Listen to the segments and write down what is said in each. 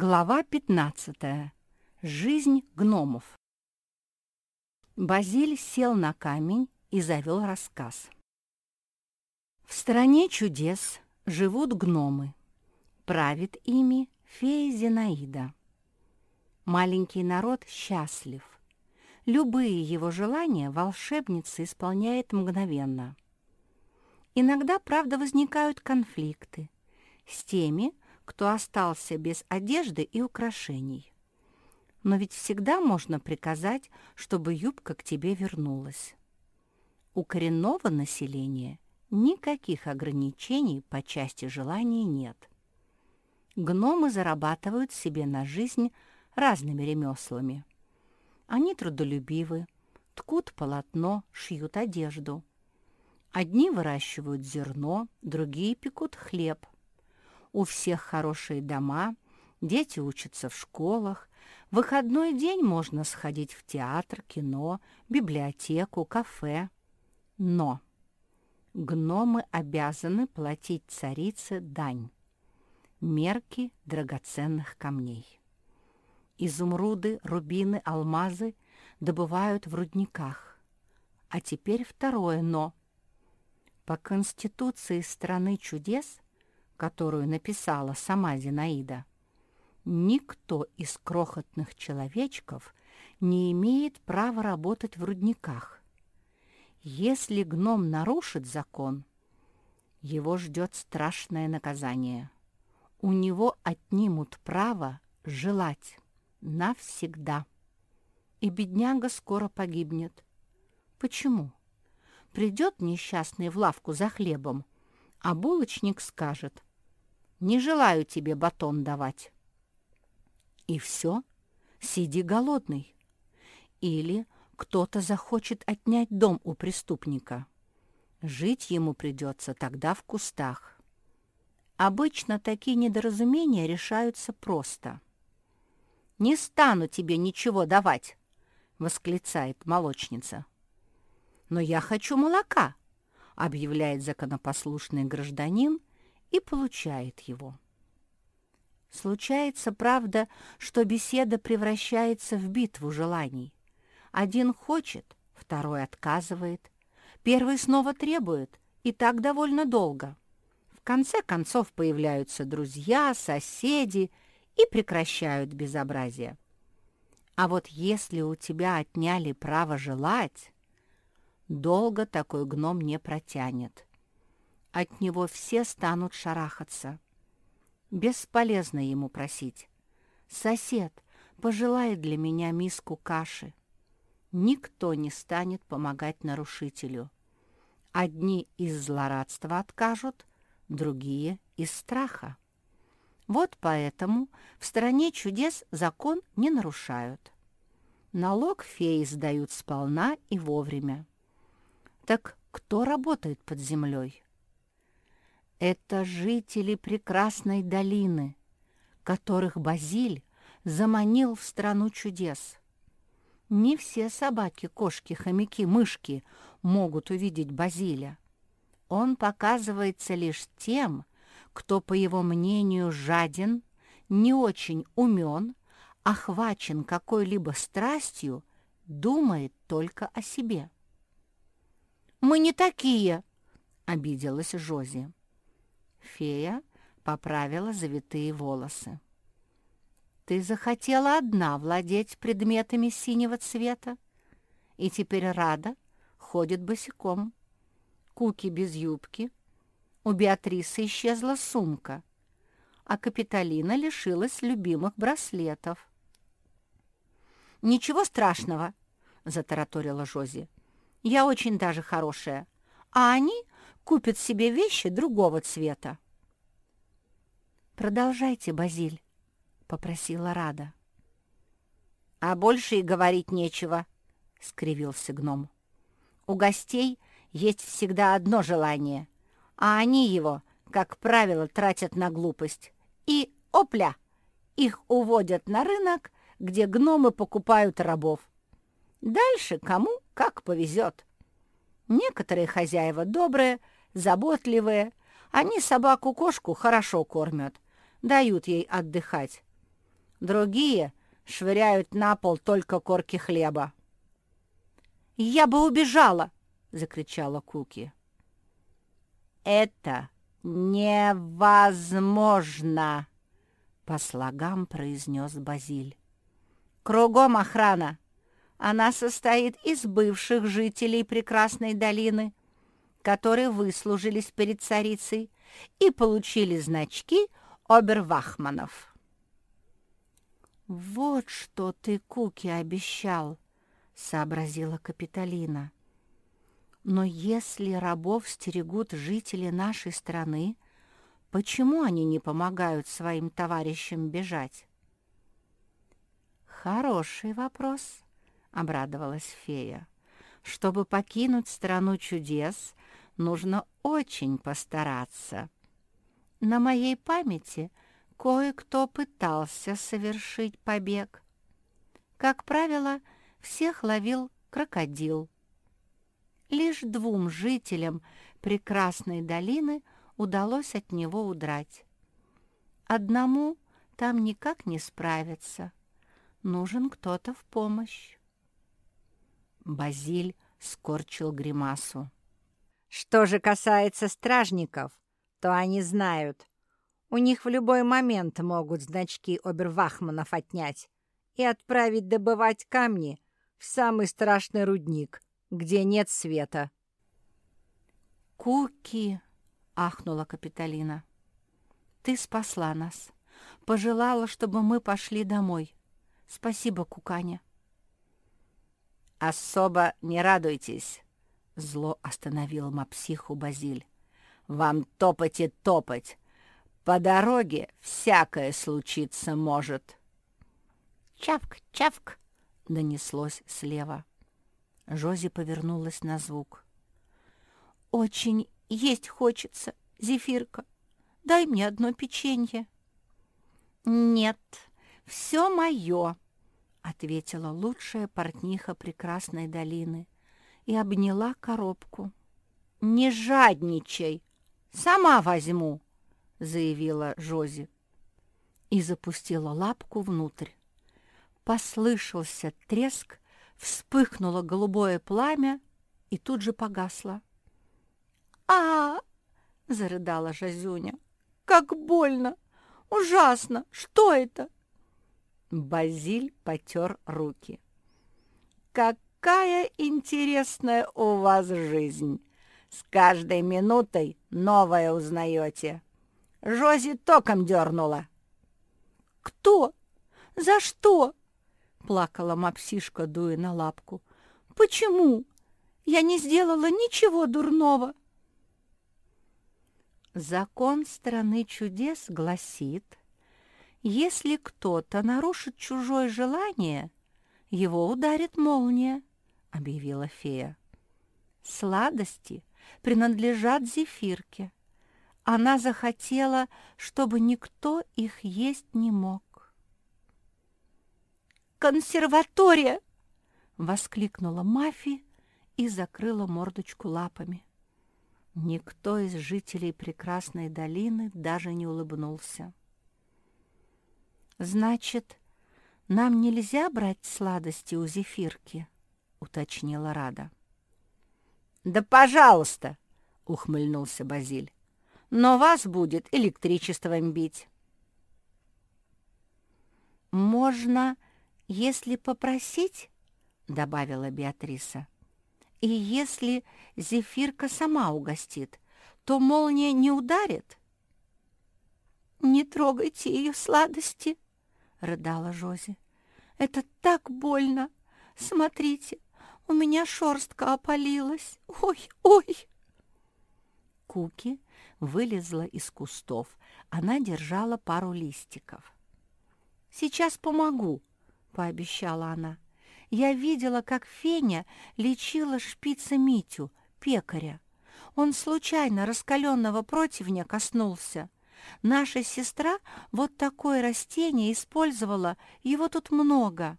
Глава 15. Жизнь гномов. Базиль сел на камень и завел рассказ. В стране чудес живут гномы. Правит ими фея Зинаида. Маленький народ счастлив. Любые его желания волшебница исполняет мгновенно. Иногда, правда, возникают конфликты с теми, кто остался без одежды и украшений. Но ведь всегда можно приказать, чтобы юбка к тебе вернулась. У коренного населения никаких ограничений по части желаний нет. Гномы зарабатывают себе на жизнь разными ремеслами. Они трудолюбивы, ткут полотно, шьют одежду. Одни выращивают зерно, другие пекут хлеб – у всех хорошие дома, дети учатся в школах, в выходной день можно сходить в театр, кино, библиотеку, кафе. Но гномы обязаны платить царице дань, мерки драгоценных камней. Изумруды, рубины, алмазы добывают в рудниках. А теперь второе «но». По Конституции страны чудес – которую написала сама Зинаида, никто из крохотных человечков не имеет права работать в рудниках. Если гном нарушит закон, его ждет страшное наказание. У него отнимут право желать навсегда. И бедняга скоро погибнет. Почему? Придет несчастный в лавку за хлебом, а булочник скажет, не желаю тебе батон давать. И все, сиди голодный. Или кто-то захочет отнять дом у преступника. Жить ему придется тогда в кустах. Обычно такие недоразумения решаются просто. «Не стану тебе ничего давать!» — восклицает молочница. «Но я хочу молока!» — объявляет законопослушный гражданин и получает его. Случается, правда, что беседа превращается в битву желаний. Один хочет, второй отказывает, первый снова требует, и так довольно долго. В конце концов появляются друзья, соседи и прекращают безобразие. А вот если у тебя отняли право желать, долго такой гном не протянет. От него все станут шарахаться. Бесполезно ему просить. «Сосед, пожелай для меня миску каши». Никто не станет помогать нарушителю. Одни из злорадства откажут, другие — из страха. Вот поэтому в стране чудес закон не нарушают. Налог феи сдают сполна и вовремя. Так кто работает под землей? Это жители прекрасной долины, которых Базиль заманил в страну чудес. Не все собаки, кошки, хомяки, мышки могут увидеть Базиля. Он показывается лишь тем, кто, по его мнению, жаден, не очень умен, охвачен какой-либо страстью, думает только о себе. «Мы не такие!» — обиделась Жози. Фея поправила завитые волосы. «Ты захотела одна владеть предметами синего цвета, и теперь рада ходит босиком. Куки без юбки. У Беатрисы исчезла сумка, а Капитолина лишилась любимых браслетов. «Ничего страшного», — затараторила Жози. «Я очень даже хорошая, а они купит себе вещи другого цвета. «Продолжайте, Базиль», — попросила Рада. «А больше и говорить нечего», — скривился гном. «У гостей есть всегда одно желание, а они его, как правило, тратят на глупость. И, опля, их уводят на рынок, где гномы покупают рабов. Дальше кому как повезет. Некоторые хозяева добрые, заботливые. Они собаку-кошку хорошо кормят, дают ей отдыхать. Другие швыряют на пол только корки хлеба. «Я бы убежала!» — закричала Куки. «Это невозможно!» — по слогам произнес Базиль. «Кругом охрана. Она состоит из бывших жителей прекрасной долины, которые выслужились перед царицей и получили значки обервахманов». «Вот что ты Куки обещал!» — сообразила Капитолина. Но если рабов стерегут жители нашей страны, почему они не помогают своим товарищам бежать? Хороший вопрос, обрадовалась фея. Чтобы покинуть страну чудес, нужно очень постараться. На моей памяти кое-кто пытался совершить побег. Как правило, всех ловил крокодил. Лишь двум жителям прекрасной долины удалось от него удрать. Одному там никак не справиться. Нужен кто-то в помощь. Базиль скорчил гримасу. Что же касается стражников, то они знают. У них в любой момент могут значки обервахманов отнять и отправить добывать камни в самый страшный рудник — где нет света. «Куки!» — ахнула Капитолина. «Ты спасла нас. Пожелала, чтобы мы пошли домой. Спасибо, Куканя». «Особо не радуйтесь», — зло остановил мапсиху Базиль. «Вам топать и топать. По дороге всякое случиться может». «Чавк, чавк!» — донеслось слева. Жози повернулась на звук. «Очень есть хочется, Зефирка. Дай мне одно печенье». «Нет, все мое», — ответила лучшая портниха прекрасной долины и обняла коробку. «Не жадничай, сама возьму», — заявила Жози и запустила лапку внутрь. Послышался треск, вспыхнуло голубое пламя и тут же погасло. а, зарыдала Жазюня. «Как больно! Ужасно! Что это?» Базиль потер руки. «Какая интересная у вас жизнь! С каждой минутой новое узнаете. Жози током дернула». «Кто? За что?» плакала мапсишка, дуя на лапку. «Почему? Я не сделала ничего дурного!» Закон страны чудес гласит, если кто-то нарушит чужое желание, его ударит молния, — объявила фея. Сладости принадлежат зефирке. Она захотела, чтобы никто их есть не мог консерватория!» — воскликнула Мафи и закрыла мордочку лапами. Никто из жителей прекрасной долины даже не улыбнулся. «Значит, нам нельзя брать сладости у зефирки?» — уточнила Рада. «Да пожалуйста!» — ухмыльнулся Базиль. «Но вас будет электричеством бить». «Можно «Если попросить, — добавила Беатриса, — и если зефирка сама угостит, то молния не ударит?» «Не трогайте ее сладости!» — рыдала Жози. «Это так больно! Смотрите, у меня шерстка опалилась! Ой, ой!» Куки вылезла из кустов. Она держала пару листиков. «Сейчас помогу!» пообещала она. «Я видела, как Феня лечила шпица Митю, пекаря. Он случайно раскаленного противня коснулся. Наша сестра вот такое растение использовала, его тут много».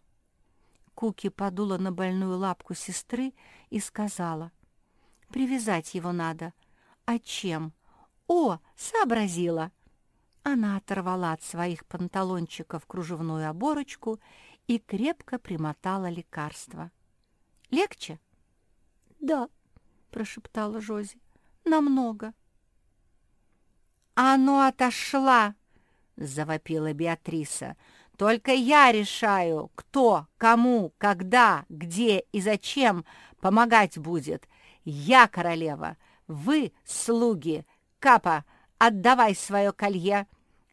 Куки подула на больную лапку сестры и сказала. «Привязать его надо. А чем? О, сообразила!» Она оторвала от своих панталончиков кружевную оборочку и крепко примотала лекарство. «Легче?» «Да», — прошептала Жози, — «намного». «А ну, отошла!» — завопила Беатриса. «Только я решаю, кто, кому, когда, где и зачем помогать будет. Я королева, вы слуги. Капа, отдавай свое колье.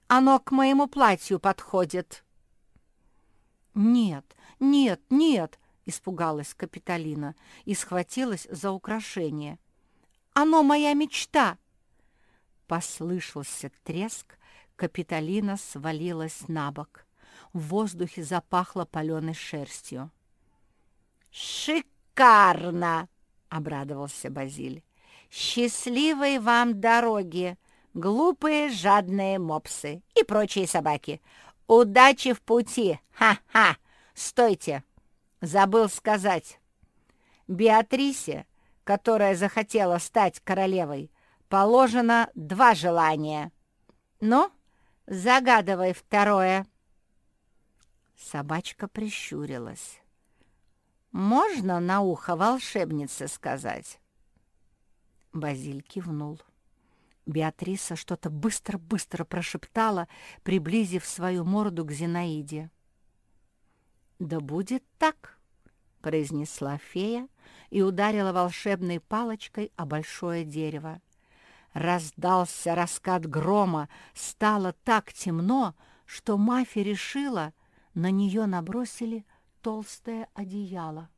Оно к моему платью подходит». «Нет, нет, нет!» — испугалась Капитолина и схватилась за украшение. «Оно моя мечта!» Послышался треск, Капитолина свалилась на бок. В воздухе запахло паленой шерстью. «Шикарно!» — обрадовался Базиль. «Счастливой вам дороги, глупые жадные мопсы и прочие собаки! Удачи в пути! Ха-ха! Стойте! Забыл сказать. Беатрисе, которая захотела стать королевой, положено два желания. Ну, загадывай второе. Собачка прищурилась. «Можно на ухо волшебнице сказать?» Базиль кивнул. Беатриса что-то быстро-быстро прошептала, приблизив свою морду к Зинаиде. «Да будет так», — произнесла фея и ударила волшебной палочкой о большое дерево. Раздался раскат грома, стало так темно, что Мафи решила, на нее набросили толстое одеяло.